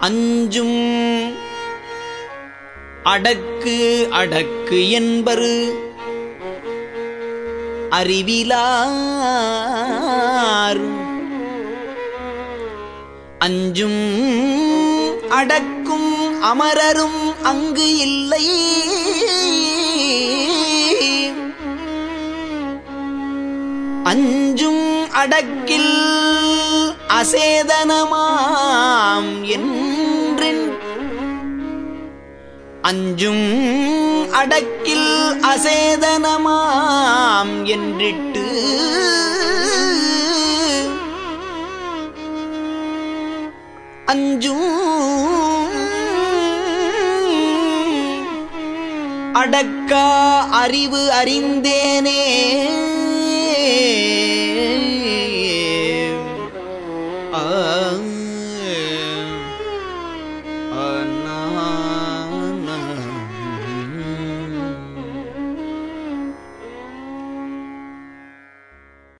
அஞ்சும். அடக்கு அடக்கு என்பரு. அறிவிலார். அஞ்சும். அடக்கும் அமரரும் அங்கு இல்லை. அஞ்சும் அடக்கில் அசேதனமாம் என்றின். அஞ்சும் அடக்கில் அசேதனமாம் என்றிட்டு. அஞ்சும் அடக்கா அறிவு அறிந்தேனே. 啊。